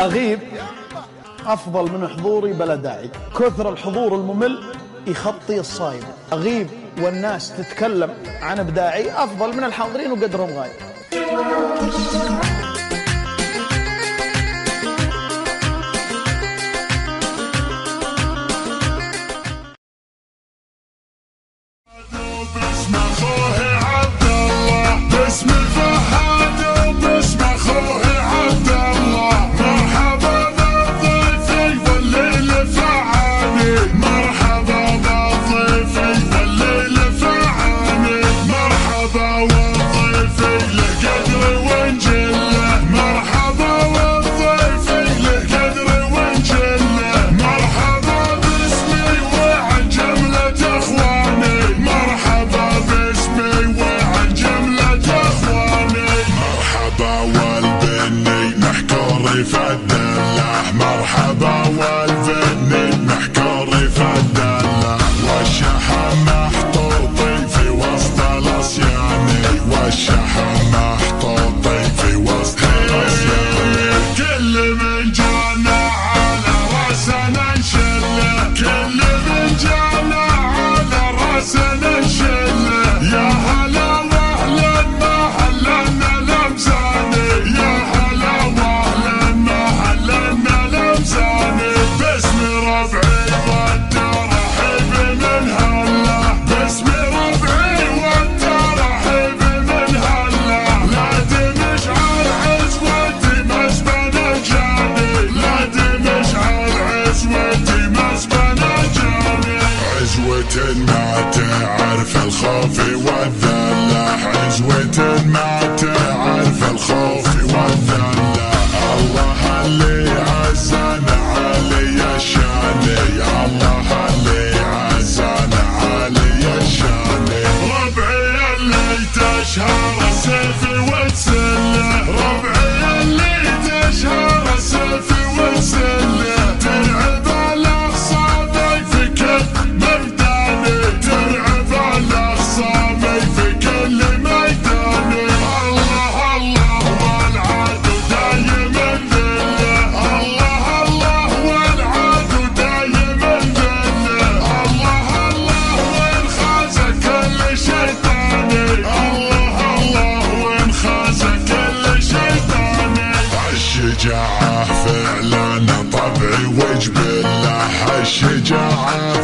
أغيب. أفضل من حضوري بلا داعي. كثر الحضور الممل يخطي الصايم. أغيب والناس تتكلم عن إبداعي. أفضل من الحاضرين وقدرهم غايب. فدلاح مرحبا عزوة ما تعرف الخوف والذلة عزوة ما تعرف الشجاعة فعلا طبعي وجب الله الشجاعة